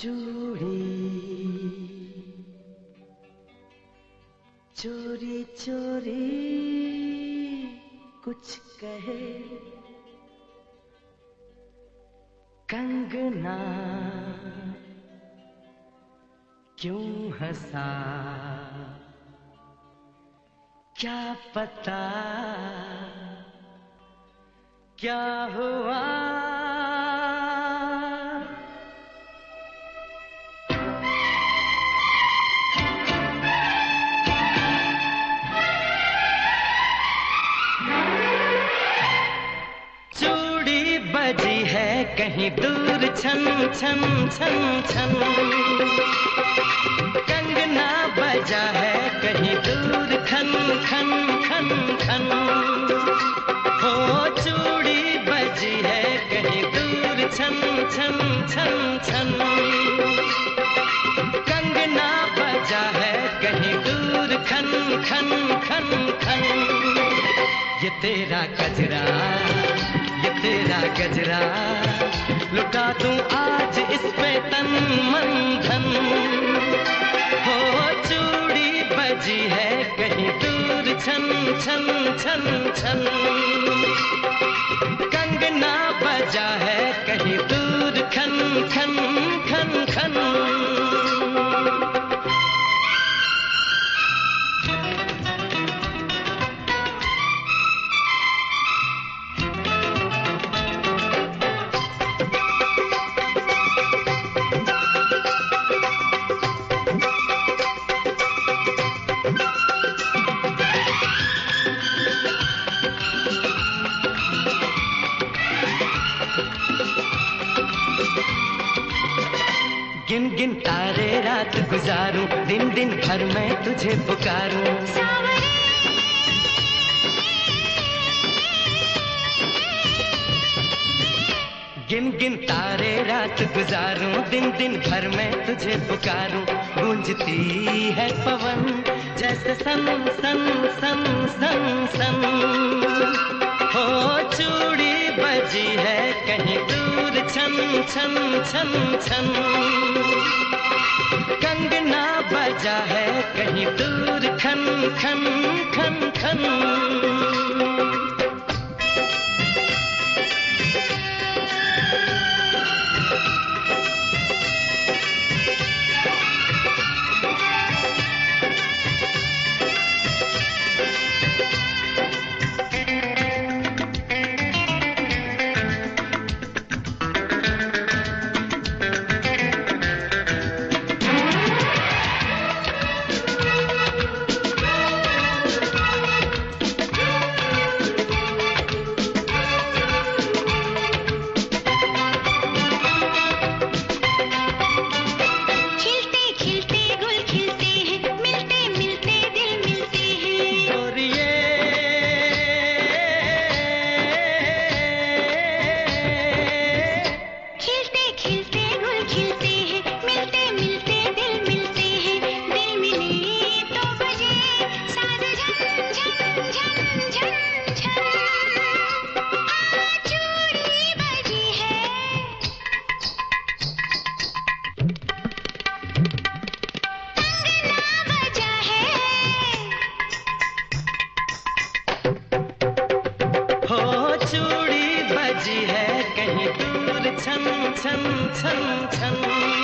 चूड़ी चोरी चोरी कुछ कहे। कंगना क्यों हंसा? क्या पता? क्या हुआ? कहीं दूर छन छन छन छन कंगना बजा है, कहीं दूर खन खन खन खन। हो चूड़ी बजी है, कहीं दूर छन छन छन छन कंगना बजा है, कहीं दूर खन खन खन खन। ये तेरा कजरा। ये तेरा गजरा। लुटा दूँ आज इस पे तन मन धन हो चूड़ी बजी है कहीं दूर छन छन छन छन। कंगना बजा है कहीं दूर खन खन खन खन गिन गिन तारे रात गुजारूं, दिन दिन भर मैं तुझे पुकारूं। गिन गिन तारे रात गुजारूं, दिन दिन भर मैं तुझे पुकारूं। गूंजती है पवन, जैसे सन सन सन सन सन। हो चूड़ी बजी है कहीं दूर, छन छन छन छन। बजा है कहीं दूर खन खन खन खन। छन छन